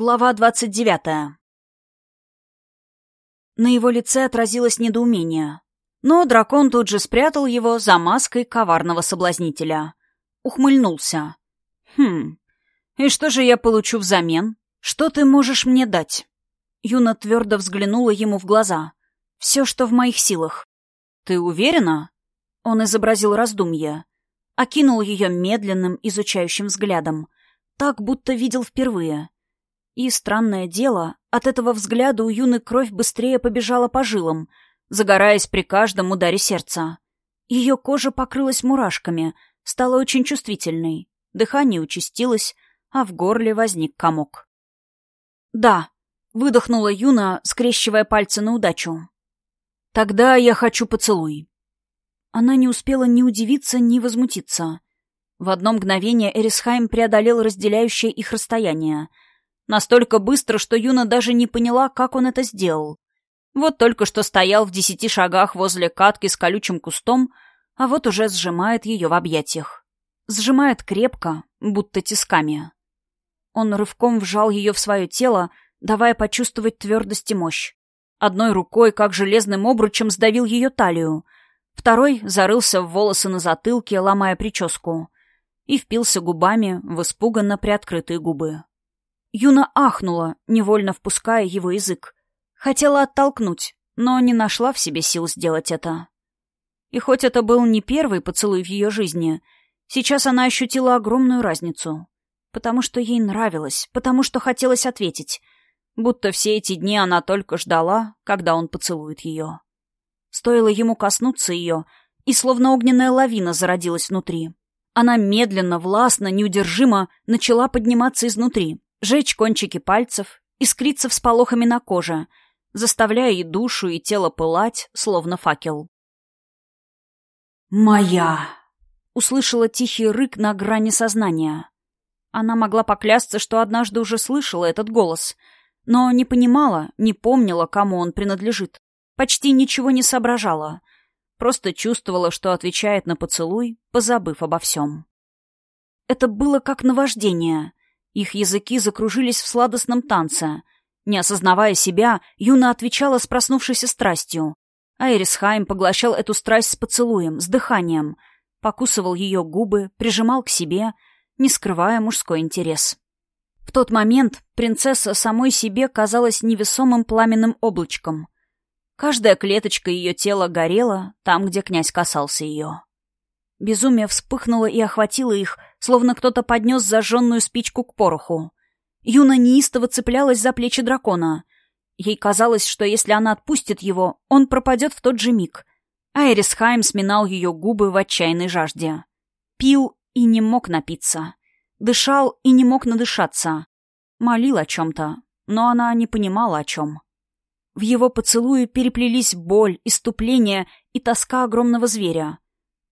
Глава двадцать девятая. На его лице отразилось недоумение. Но дракон тут же спрятал его за маской коварного соблазнителя. Ухмыльнулся. «Хм, и что же я получу взамен? Что ты можешь мне дать?» Юна твердо взглянула ему в глаза. «Все, что в моих силах». «Ты уверена?» Он изобразил раздумье. Окинул ее медленным, изучающим взглядом. Так, будто видел впервые. И, странное дело, от этого взгляда у юной кровь быстрее побежала по жилам, загораясь при каждом ударе сердца. Ее кожа покрылась мурашками, стала очень чувствительной, дыхание участилось, а в горле возник комок. «Да», — выдохнула Юна, скрещивая пальцы на удачу. «Тогда я хочу поцелуй». Она не успела ни удивиться, ни возмутиться. В одно мгновение Эрисхайм преодолел разделяющее их расстояние — Настолько быстро, что Юна даже не поняла, как он это сделал. Вот только что стоял в десяти шагах возле катки с колючим кустом, а вот уже сжимает ее в объятиях. Сжимает крепко, будто тисками. Он рывком вжал ее в свое тело, давая почувствовать твердость и мощь. Одной рукой, как железным обручем, сдавил ее талию. Второй зарылся в волосы на затылке, ломая прическу. И впился губами в испуганно приоткрытые губы. Юна ахнула, невольно впуская его язык. Хотела оттолкнуть, но не нашла в себе сил сделать это. И хоть это был не первый поцелуй в ее жизни, сейчас она ощутила огромную разницу. Потому что ей нравилось, потому что хотелось ответить. Будто все эти дни она только ждала, когда он поцелует ее. Стоило ему коснуться ее, и словно огненная лавина зародилась внутри. Она медленно, властно, неудержимо начала подниматься изнутри, жечь кончики пальцев, искриться всполохами на коже, заставляя и душу, и тело пылать, словно факел. «Моя!» — услышала тихий рык на грани сознания. Она могла поклясться, что однажды уже слышала этот голос, но не понимала, не помнила, кому он принадлежит. Почти ничего не соображала. Просто чувствовала, что отвечает на поцелуй, позабыв обо всем. Это было как наваждение. Их языки закружились в сладостном танце. Не осознавая себя, Юна отвечала с проснувшейся страстью. Айрисхайм поглощал эту страсть с поцелуем, с дыханием, покусывал ее губы, прижимал к себе, не скрывая мужской интерес. В тот момент принцесса самой себе казалась невесомым пламенным облачком. Каждая клеточка ее тела горела там, где князь касался ее. Безумие вспыхнуло и охватило их, словно кто-то поднес зажженную спичку к пороху. Юна неистово цеплялась за плечи дракона. Ей казалось, что если она отпустит его, он пропадет в тот же миг. Айрис Хайм сминал ее губы в отчаянной жажде. Пил и не мог напиться. Дышал и не мог надышаться. Молил о чем-то, но она не понимала о чем. В его поцелуе переплелись боль, иступление и тоска огромного зверя.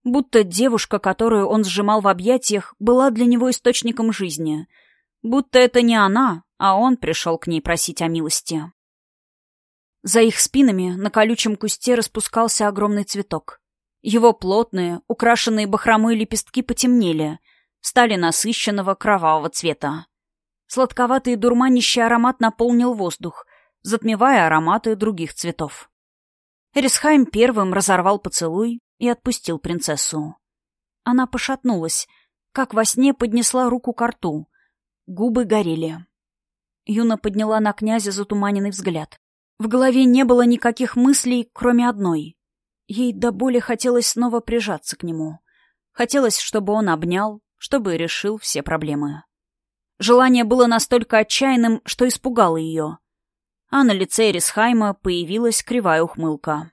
Будто девушка, которую он сжимал в объятиях, была для него источником жизни. Будто это не она, а он пришел к ней просить о милости. За их спинами на колючем кусте распускался огромный цветок. Его плотные, украшенные бахромой лепестки потемнели, стали насыщенного кровавого цвета. Сладковатый и дурманящий аромат наполнил воздух, затмевая ароматы других цветов. Эрисхайм первым разорвал поцелуй, и отпустил принцессу. Она пошатнулась, как во сне поднесла руку к рту. Губы горели. Юна подняла на князя затуманенный взгляд. В голове не было никаких мыслей, кроме одной. Ей до боли хотелось снова прижаться к нему. Хотелось, чтобы он обнял, чтобы решил все проблемы. Желание было настолько отчаянным, что испугало ее. А на лице Эрисхайма появилась кривая ухмылка.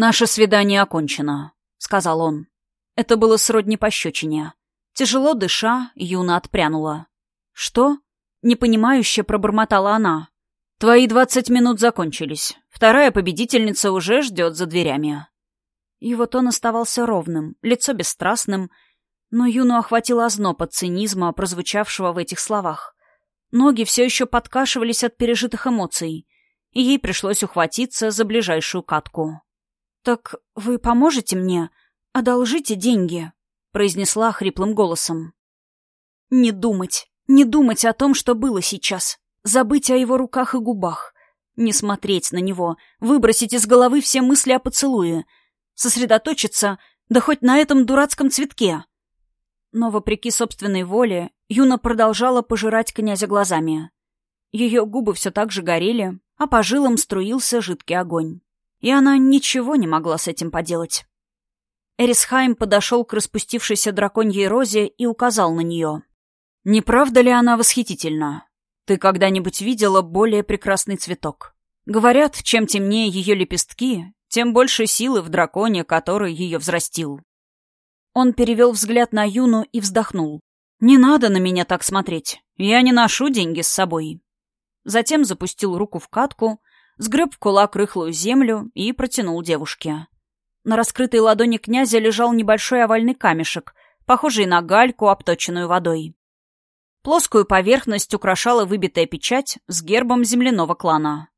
«Наше свидание окончено», — сказал он. Это было сродни пощечине. Тяжело дыша, Юна отпрянула. «Что?» — непонимающе пробормотала она. «Твои двадцать минут закончились. Вторая победительница уже ждет за дверями». И вот он оставался ровным, лицо бесстрастным, но Юну охватило озноб от цинизма, прозвучавшего в этих словах. Ноги все еще подкашивались от пережитых эмоций, и ей пришлось ухватиться за ближайшую катку. «Так вы поможете мне? Одолжите деньги», — произнесла хриплым голосом. «Не думать, Не думать о том, что было сейчас. Забыть о его руках и губах. Не смотреть на него. Выбросить из головы все мысли о поцелуе. Сосредоточиться, да хоть на этом дурацком цветке. Но, вопреки собственной воле, Юна продолжала пожирать князя глазами. Ее губы все так же горели, а по жилам струился жидкий огонь. И она ничего не могла с этим поделать. Эрисхайм подошел к распустившейся драконьей розе и указал на нее. «Не правда ли она восхитительна? Ты когда-нибудь видела более прекрасный цветок? Говорят, чем темнее ее лепестки, тем больше силы в драконе, который ее взрастил». Он перевел взгляд на Юну и вздохнул. «Не надо на меня так смотреть. Я не ношу деньги с собой». Затем запустил руку в катку, сгреб в кулак рыхлую землю и протянул девушке. На раскрытой ладони князя лежал небольшой овальный камешек, похожий на гальку, обточенную водой. Плоскую поверхность украшала выбитая печать с гербом земляного клана.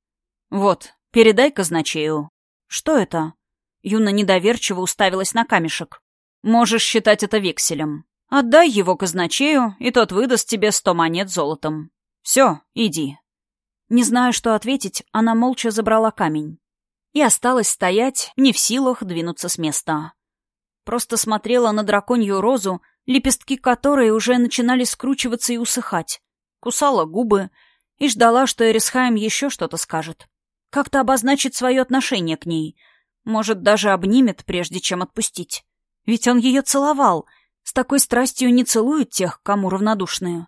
«Вот, передай казначею». «Что это?» Юна недоверчиво уставилась на камешек. «Можешь считать это векселем. Отдай его казначею, и тот выдаст тебе сто монет золотом. Все, иди». Не зная, что ответить, она молча забрала камень. И осталась стоять, не в силах двинуться с места. Просто смотрела на драконью розу, лепестки которой уже начинали скручиваться и усыхать. Кусала губы и ждала, что Эрисхайм еще что-то скажет. Как-то обозначит свое отношение к ней. Может, даже обнимет, прежде чем отпустить. Ведь он ее целовал. С такой страстью не целуют тех, кому равнодушные.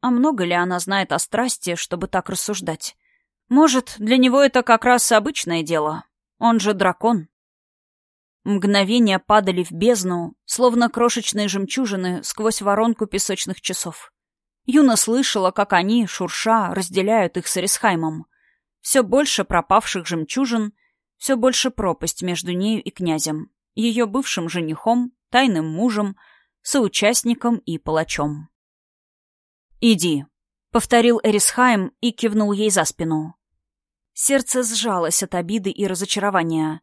А много ли она знает о страсти, чтобы так рассуждать? Может, для него это как раз обычное дело. Он же дракон. Мгновения падали в бездну, словно крошечные жемчужины сквозь воронку песочных часов. Юна слышала, как они, шурша, разделяют их с Эрисхаймом. Все больше пропавших жемчужин, все больше пропасть между нею и князем, ее бывшим женихом, тайным мужем, соучастником и палачом. «Иди», — повторил Эрисхайм и кивнул ей за спину. Сердце сжалось от обиды и разочарования.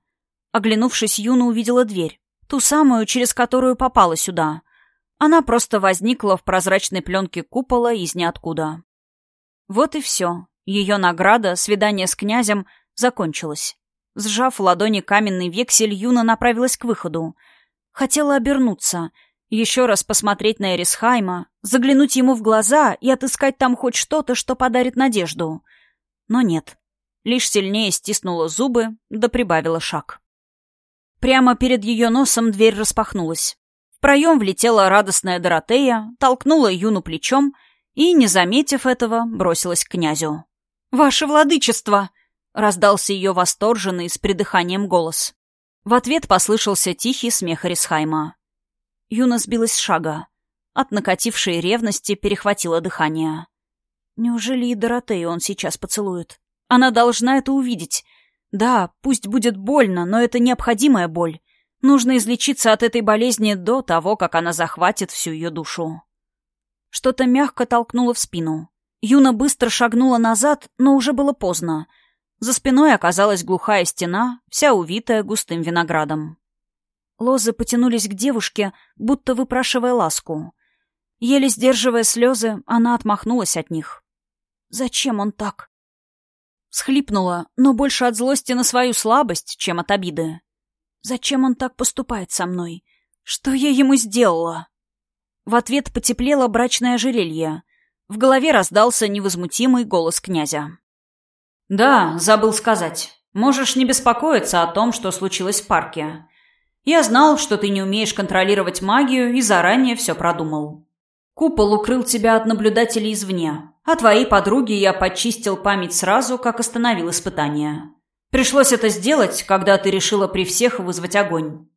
Оглянувшись, Юна увидела дверь, ту самую, через которую попала сюда. Она просто возникла в прозрачной пленке купола из ниоткуда. Вот и все. Ее награда, свидание с князем, закончилась. Сжав ладони каменный вексель, Юна направилась к выходу. Хотела обернуться — еще раз посмотреть на Эрисхайма, заглянуть ему в глаза и отыскать там хоть что-то, что подарит надежду. Но нет. Лишь сильнее стиснула зубы, да прибавила шаг. Прямо перед ее носом дверь распахнулась. В проем влетела радостная Доротея, толкнула Юну плечом и, не заметив этого, бросилась к князю. «Ваше владычество!» — раздался ее восторженный с придыханием голос. В ответ послышался тихий смех Эрисхайма. Юна сбилась с шага. От накатившей ревности перехватило дыхание. Неужели и Доротею он сейчас поцелует? Она должна это увидеть. Да, пусть будет больно, но это необходимая боль. Нужно излечиться от этой болезни до того, как она захватит всю ее душу. Что-то мягко толкнуло в спину. Юна быстро шагнула назад, но уже было поздно. За спиной оказалась глухая стена, вся увитая густым виноградом. Лозы потянулись к девушке, будто выпрашивая ласку. Еле сдерживая слезы, она отмахнулась от них. «Зачем он так?» Схлипнула, но больше от злости на свою слабость, чем от обиды. «Зачем он так поступает со мной? Что я ему сделала?» В ответ потеплело брачное ожерелье. В голове раздался невозмутимый голос князя. «Да, забыл сказать. Можешь не беспокоиться о том, что случилось в парке. Я знал, что ты не умеешь контролировать магию и заранее все продумал. Купол укрыл тебя от наблюдателей извне, а твоей подруге я почистил память сразу, как остановил испытание. Пришлось это сделать, когда ты решила при всех вызвать огонь.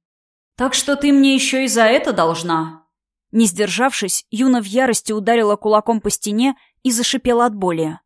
Так что ты мне еще и за это должна». Не сдержавшись, Юна в ярости ударила кулаком по стене и зашипела от боли.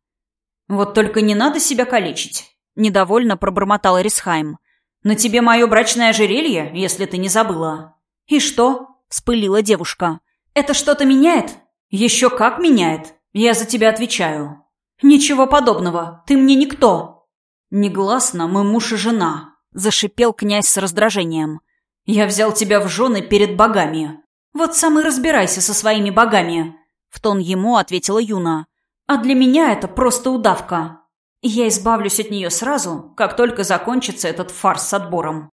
«Вот только не надо себя калечить», — недовольно пробормотал Рисхайм. «На тебе мое брачное ожерелье, если ты не забыла». «И что?» — вспылила девушка. «Это что-то меняет?» «Еще как меняет. Я за тебя отвечаю». «Ничего подобного. Ты мне никто». «Негласно мы муж и жена», — зашипел князь с раздражением. «Я взял тебя в жены перед богами. Вот сам и разбирайся со своими богами». в тон ему ответила Юна. «А для меня это просто удавка. Я избавлюсь от нее сразу, как только закончится этот фарс с отбором».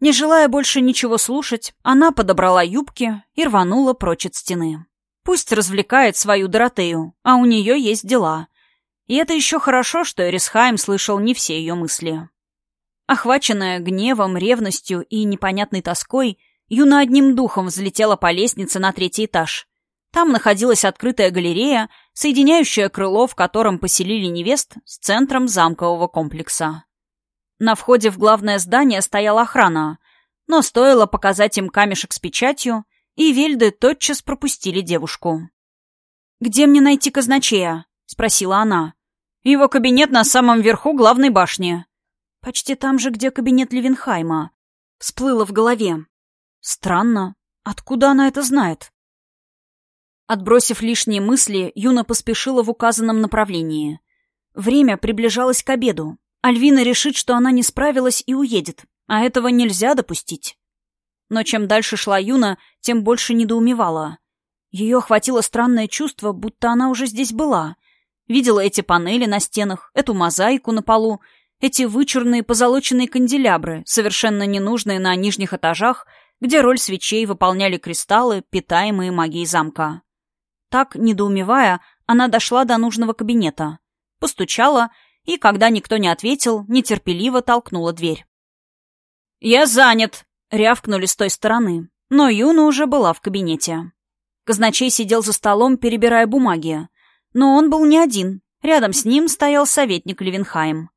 Не желая больше ничего слушать, она подобрала юбки и рванула прочь от стены. Пусть развлекает свою Доротею, а у нее есть дела. И это еще хорошо, что Эрисхайм слышал не все ее мысли. Охваченная гневом, ревностью и непонятной тоской, Юна одним духом взлетела по лестнице на третий этаж. Там находилась открытая галерея, соединяющая крыло, в котором поселили невест, с центром замкового комплекса. На входе в главное здание стояла охрана, но стоило показать им камешек с печатью, и Вельды тотчас пропустили девушку. «Где мне найти казначея?» — спросила она. «Его кабинет на самом верху главной башни». «Почти там же, где кабинет Левенхайма». Всплыло в голове. «Странно. Откуда она это знает?» Отбросив лишние мысли, Юна поспешила в указанном направлении. Время приближалось к обеду. Альвина решит, что она не справилась и уедет, а этого нельзя допустить. Но чем дальше шла Юна, тем больше недоумевала. Ее охватило странное чувство, будто она уже здесь была. Видела эти панели на стенах, эту мозаику на полу, эти вычурные позолоченные канделябры, совершенно ненужные на нижних этажах, где роль свечей выполняли кристаллы, питаемые магией замка. Так, недоумевая, она дошла до нужного кабинета. Постучала и, когда никто не ответил, нетерпеливо толкнула дверь. «Я занят!» — рявкнули с той стороны. Но Юна уже была в кабинете. Казначей сидел за столом, перебирая бумаги. Но он был не один. Рядом с ним стоял советник Левенхайм.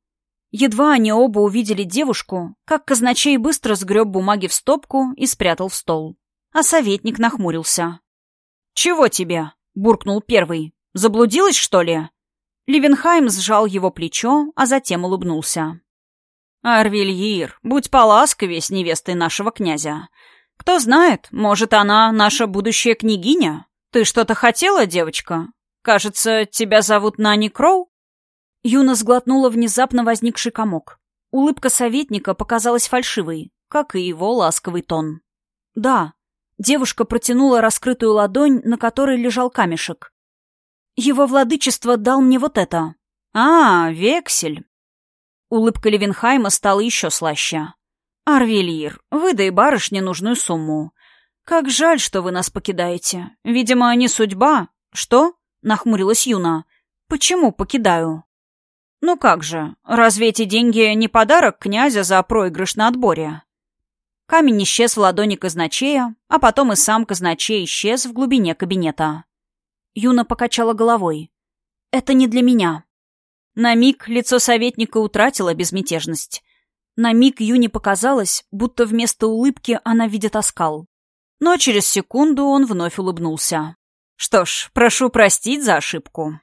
Едва они оба увидели девушку, как казначей быстро сгреб бумаги в стопку и спрятал в стол. А советник нахмурился. «Чего тебе?» — буркнул первый. «Заблудилась, что ли?» Ливенхайм сжал его плечо, а затем улыбнулся. «Арвильир, будь поласковее с невестой нашего князя. Кто знает, может, она наша будущая княгиня? Ты что-то хотела, девочка? Кажется, тебя зовут Нани Кроу?» Юна сглотнула внезапно возникший комок. Улыбка советника показалась фальшивой, как и его ласковый тон. «Да». Девушка протянула раскрытую ладонь, на которой лежал камешек. Его владычество дал мне вот это. А, вексель. Улыбка Левенхайма стала еще слаще. «Арвелир, выдай барышне нужную сумму. Как жаль, что вы нас покидаете. Видимо, не судьба. Что?» — нахмурилась Юна. «Почему покидаю?» «Ну как же, разве эти деньги не подарок князя за проигрыш на отборе?» Камень исчез в ладони казначея, а потом и сам казначей исчез в глубине кабинета. Юна покачала головой. «Это не для меня». На миг лицо советника утратило безмятежность. На миг Юне показалось, будто вместо улыбки она видит оскал. Но через секунду он вновь улыбнулся. «Что ж, прошу простить за ошибку.